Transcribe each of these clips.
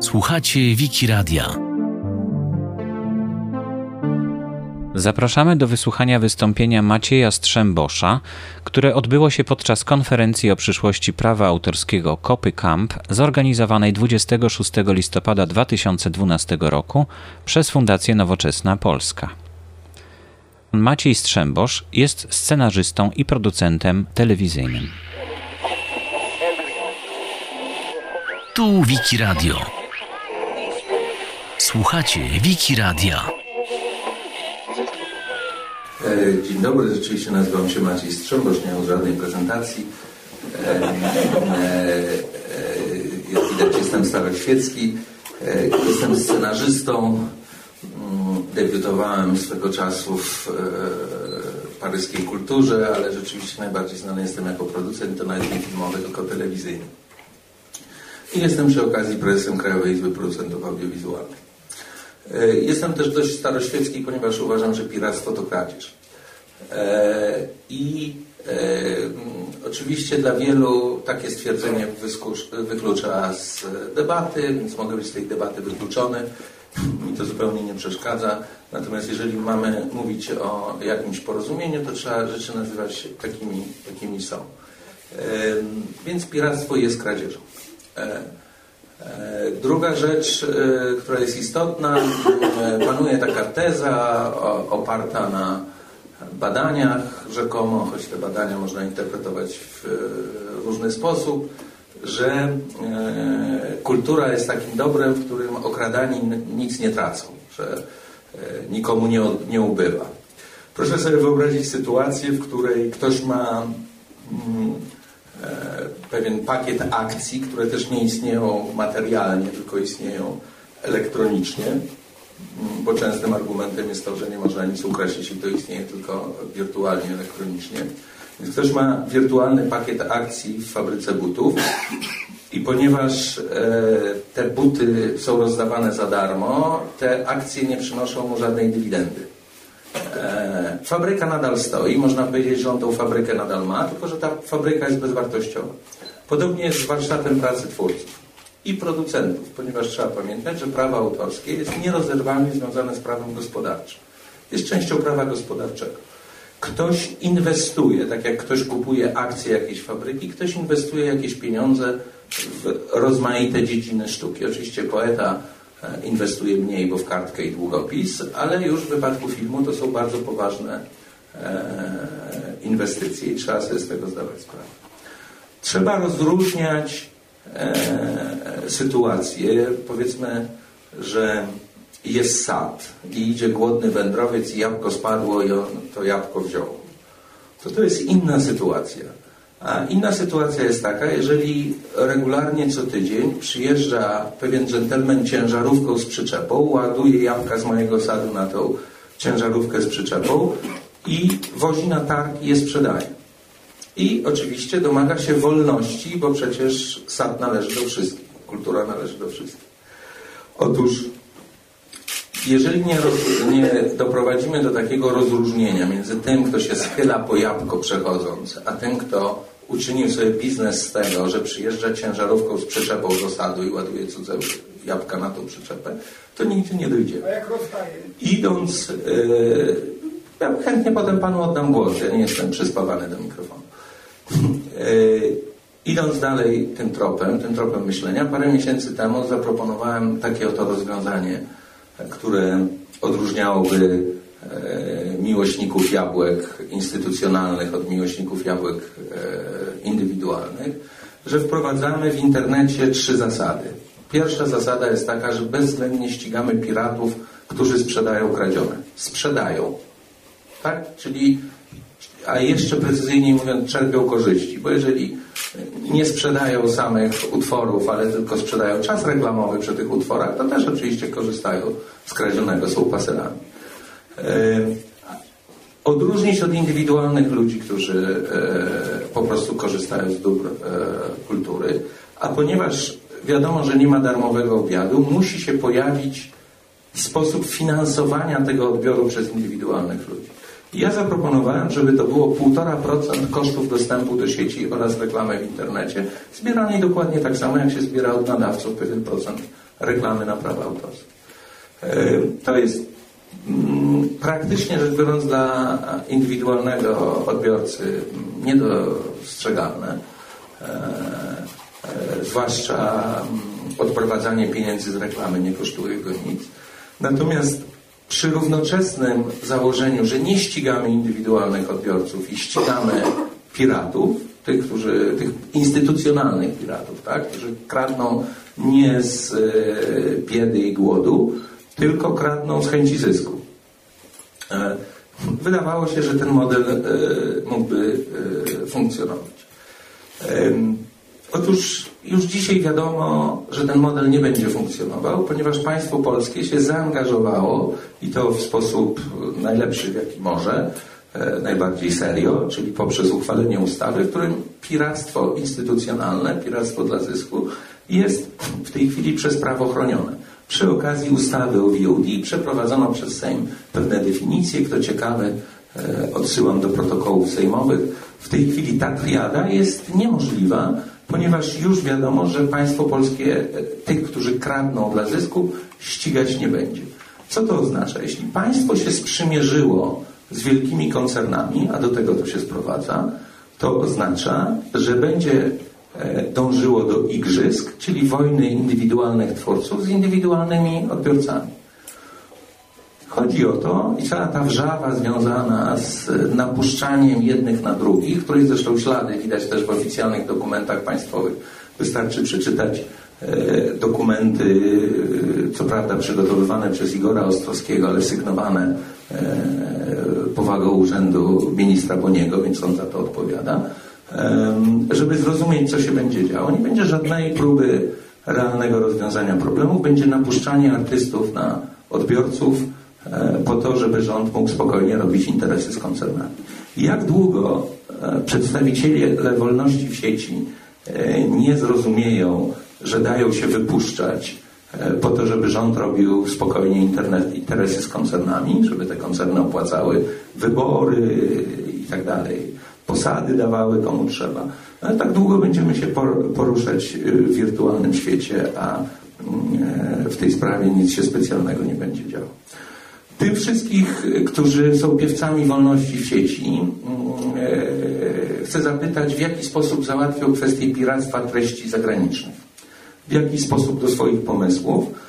Słuchacie Wiki Radia. Zapraszamy do wysłuchania wystąpienia Macieja Strzembosza, które odbyło się podczas konferencji o przyszłości prawa autorskiego Kopy Camp zorganizowanej 26 listopada 2012 roku przez Fundację Nowoczesna Polska. Maciej Strzembosz jest scenarzystą i producentem telewizyjnym. Tu Wiki Radio. Słuchacie Wiki Radia. E, Dzień dobry, rzeczywiście nazywam się Maciej Strzembosz, nie mam żadnej prezentacji. E, e, Jak widać jestem staroświecki, E, jestem scenarzystą. Mm, Debiutowałem swego czasu w paryskiej kulturze, ale rzeczywiście najbardziej znany jestem jako producent, to nawet nie filmowy, tylko telewizyjny. I jestem przy okazji prezesem Krajowej Izby Producentów Audiowizualnych. E, Jestem też dość staroświecki, ponieważ uważam, że piractwo to kradzież. E, I e, mm, oczywiście dla wielu takie stwierdzenie wyklucza z debaty, więc mogę być z tej debaty wykluczony. Mi to zupełnie nie przeszkadza. Natomiast jeżeli mamy mówić o jakimś porozumieniu, to trzeba rzeczy nazywać takimi, jakimi są. Więc piractwo jest kradzieżą. E, E, Druga rzecz, e, która jest istotna, panuje taka teza oparta na badaniach rzekomo, choć te badania można interpretować w różny sposób, że kultura jest takim dobrem, w którym okradani nic nie tracą, że nikomu nie, nie ubywa. Proszę sobie wyobrazić sytuację, w której ktoś ma mm, pewien pakiet akcji, które też nie istnieją materialnie, tylko istnieją elektronicznie, Mm, bo częstym argumentem jest to, że nie można nic ukraść, jeśli to istnieje tylko wirtualnie, elektronicznie. Więc ktoś ma wirtualny pakiet akcji w fabryce butów i ponieważ e, te buty są rozdawane za darmo, te akcje nie przynoszą mu żadnej dywidendy. E, Fabryka nadal stoi, można powiedzieć, że on tą fabrykę nadal ma, tylko że ta fabryka jest bezwartościowa. Podobnie jest z warsztatem pracy twórców i producentów, ponieważ trzeba pamiętać, że prawo autorskie jest nierozerwalnie związane z prawem gospodarczym. Jest częścią prawa gospodarczego. Ktoś inwestuje, tak jak ktoś kupuje akcje jakiejś fabryki, ktoś inwestuje jakieś pieniądze w rozmaite dziedziny sztuki. Oczywiście poeta inwestuje mniej, bo w kartkę i długopis, ale już w wypadku filmu to są bardzo poważne e, inwestycje i trzeba sobie z tego zdawać sprawę. Trzeba rozróżniać e, sytuacje, powiedzmy, że jest sad i idzie głodny wędrowiec i jabłko spadło i on to jabłko wziął. To to jest inna sytuacja. A inna sytuacja jest taka, jeżeli regularnie co tydzień przyjeżdża pewien dżentelmen ciężarówką z przyczepą, ładuje jabłka z mojego sadu na tą ciężarówkę z przyczepą i wozi na targ i je sprzedaje. I oczywiście domaga się wolności, bo przecież sad należy do wszystkich, kultura należy do wszystkich. Otóż, jeżeli nie, roz- nie doprowadzimy do takiego rozróżnienia między tym, kto się schyla po jabłko przechodząc, a tym, kto uczynił sobie biznes z tego, że przyjeżdża ciężarówką z przyczepą do sadu i ładuje cudze jabłka na tą przyczepę, to nigdzie nie dojdzie. A jak? Idąc, yy, ja chętnie potem panu oddam głos, ja nie jestem przyspawany do mikrofonu. Yy, idąc dalej tym tropem, tym tropem myślenia, parę miesięcy temu zaproponowałem takie oto rozwiązanie, które odróżniałoby miłośników jabłek instytucjonalnych od miłośników jabłek e, indywidualnych, że wprowadzamy w internecie trzy zasady. Pierwsza zasada jest taka, że bezwzględnie ścigamy piratów, którzy sprzedają kradzione. Sprzedają. Tak? Czyli, a jeszcze precyzyjniej mówiąc, czerpią korzyści, bo jeżeli nie sprzedają samych utworów, ale tylko sprzedają czas reklamowy przy tych utworach, to też oczywiście korzystają z kradzionego, są paserami. E, Odróżnić od indywidualnych ludzi, którzy e, po prostu korzystają z dóbr e, kultury, a ponieważ wiadomo, że nie ma darmowego obiadu, musi się pojawić sposób finansowania tego odbioru przez indywidualnych ludzi. Ja zaproponowałem, żeby to było 1,5% kosztów dostępu do sieci oraz reklamy w internecie, zbieranej dokładnie tak samo, jak się zbiera od nadawców pewien procent reklamy na prawa autorskie. To jest praktycznie rzecz biorąc dla indywidualnego odbiorcy niedostrzegalne, e, e, zwłaszcza mm, odprowadzanie pieniędzy z reklamy nie kosztuje go nic. Natomiast przy równoczesnym założeniu, że nie ścigamy indywidualnych odbiorców i ścigamy piratów, tych, którzy, tych instytucjonalnych piratów, tak, którzy kradną nie z e, biedy i głodu, tylko kradną z chęci zysku. E, wydawało się, że ten model e, mógłby funkcjonować. Otóż już dzisiaj wiadomo, że ten model nie będzie funkcjonował, ponieważ państwo polskie się zaangażowało i to w sposób najlepszy, w jaki może, e, najbardziej serio, czyli poprzez uchwalenie ustawy, w którym piractwo instytucjonalne, piractwo dla zysku jest w tej chwili przez prawo chronione. Przy okazji ustawy o VOD przeprowadzono przez Sejm pewne definicje. Kto ciekawy, e, odsyłam do protokołów sejmowych. W tej chwili ta triada jest niemożliwa, ponieważ już wiadomo, że państwo polskie e, tych, którzy kradną dla zysku, ścigać nie będzie. Co to oznacza? Jeśli państwo się sprzymierzyło z wielkimi koncernami, a do tego to się sprowadza, to oznacza, że będzie dążyło do igrzysk, czyli wojny indywidualnych twórców z indywidualnymi odbiorcami. Chodzi o to i cała ta wrzawa związana z napuszczaniem jednych na drugich, której zresztą ślady widać też w oficjalnych dokumentach państwowych. Wystarczy przeczytać e, dokumenty, co prawda przygotowywane przez Igora Ostrowskiego, ale sygnowane e, powagą urzędu ministra Boniego, więc on za to odpowiada, e, żeby zrozumieć, co się będzie działo. Nie będzie żadnej próby realnego rozwiązania problemów, będzie napuszczanie artystów na odbiorców, E, po to, żeby rząd mógł spokojnie robić interesy z koncernami. Jak długo e, przedstawiciele wolności w sieci e, nie zrozumieją, że dają się wypuszczać po to, żeby rząd robił spokojnie internet, interesy z koncernami, żeby te koncerny opłacały wybory i tak dalej, posady dawały komu trzeba. Ale tak długo będziemy się poruszać w wirtualnym świecie, a mm, w tej sprawie nic się specjalnego nie będzie działo. Tych wszystkich, którzy są piewcami wolności w sieci, mm, e, chcę zapytać, w jaki sposób załatwią kwestię piractwa treści zagranicznych. W jaki sposób do swoich pomysłów e,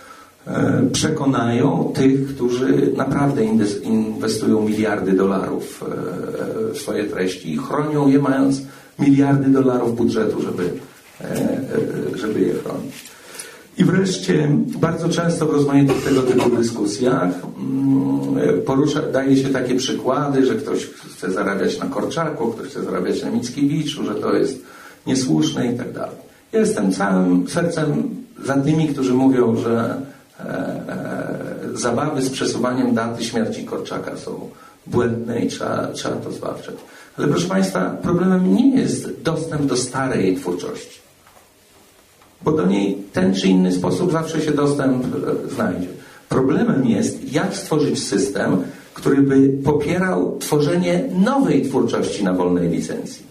przekonają tych, którzy naprawdę inwestują miliardy dolarów e, w swoje treści i chronią je mając miliardy dolarów budżetu, żeby, żeby je chronić. I wreszcie bardzo często w rozmaitych tego typu dyskusjach mm, porusza, daje się takie przykłady, że ktoś chce zarabiać na Korczaku, ktoś chce zarabiać na Mickiewiczu, że to jest niesłuszne i tak dalej. Jestem całym sercem za tymi, którzy mówią, że e, e, zabawy z przesuwaniem daty śmierci Korczaka są błędne i trzeba, trzeba to zwalczać. Ale proszę Państwa, problemem nie jest dostęp do starej twórczości bo do niej ten czy inny sposób zawsze się dostęp e, znajdzie. Problemem jest, jak stworzyć system, który by popierał tworzenie nowej twórczości na wolnej licencji.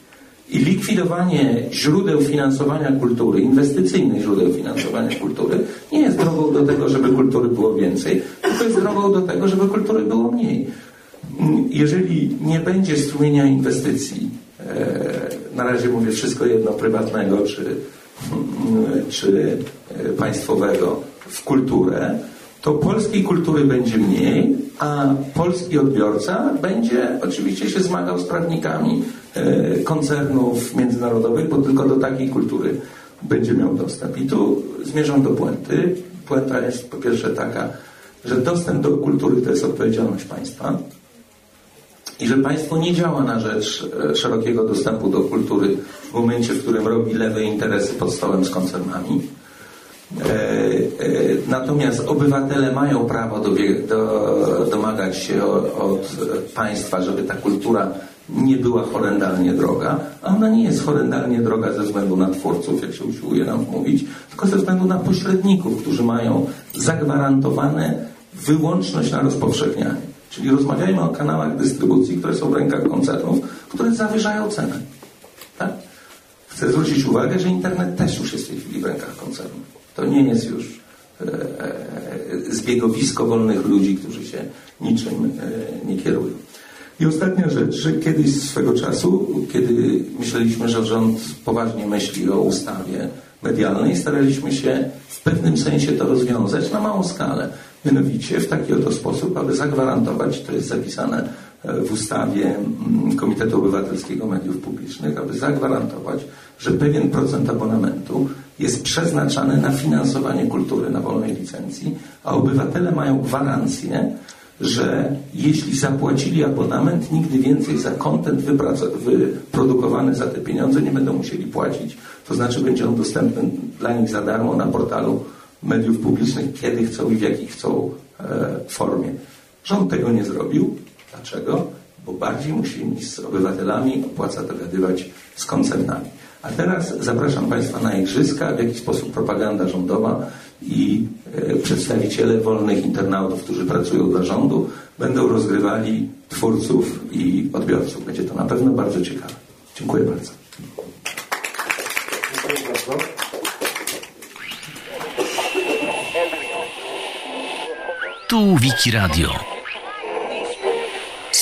I likwidowanie źródeł finansowania kultury, inwestycyjnych źródeł finansowania kultury, nie jest drogą do tego, żeby kultury było więcej, tylko jest drogą do tego, żeby kultury było mniej. Jeżeli nie będzie strumienia inwestycji, e, na razie mówię wszystko jedno, prywatnego czy czy e, państwowego w kulturę, to polskiej kultury będzie mniej, a polski odbiorca będzie oczywiście się zmagał z prawnikami e, koncernów międzynarodowych, bo tylko do takiej kultury będzie miał dostęp. I tu zmierzam do puenty. Puenta jest po pierwsze taka, że dostęp do kultury to jest odpowiedzialność państwa i że państwo nie działa na rzecz e, szerokiego dostępu do kultury w momencie, w którym robi lewe interesy pod stołem z koncernami. E, e, natomiast obywatele mają prawo do, do, domagać się od państwa, żeby ta kultura nie była horrendalnie droga, a ona nie jest horrendalnie droga ze względu na twórców, jak się usiłuje nam mówić, tylko ze względu na pośredników, którzy mają zagwarantowane wyłączność na rozpowszechnianie. Czyli rozmawiajmy o kanałach dystrybucji, które są w rękach koncernów, które zawyżają cenę. Tak? Chcę zwrócić uwagę, że internet też już jest w tej chwili w rękach koncernów. To nie jest już e, e, zbiegowisko wolnych ludzi, którzy się niczym e, nie kierują. I ostatnia rzecz, że kiedyś swego czasu, kiedy myśleliśmy, że rząd poważnie myśli o ustawie medialnej, staraliśmy się w pewnym sensie to rozwiązać na małą skalę. Mianowicie w taki oto sposób, aby zagwarantować, to jest zapisane w ustawie mm, Komitetu Obywatelskiego Mediów Publicznych, aby zagwarantować, że pewien procent abonamentu jest przeznaczany na finansowanie kultury na wolnej licencji, a obywatele mają gwarancję, że jeśli zapłacili abonament, nigdy więcej za kontent wyprodukowany za te pieniądze nie będą musieli płacić. To znaczy będzie on dostępny dla nich za darmo na portalu mediów publicznych, kiedy chcą i w jakiej chcą e, formie. Rząd tego nie zrobił. Dlaczego? Bo bardziej musi z obywatelami opłaca dogadywać z koncernami. A teraz zapraszam Państwa na igrzyska, w jaki sposób propaganda rządowa i e, przedstawiciele wolnych internautów, którzy pracują dla rządu, będą rozgrywali twórców i odbiorców. Będzie to na pewno bardzo ciekawe. Dziękuję bardzo. Dziękuję bardzo. Tu Wiki Radio.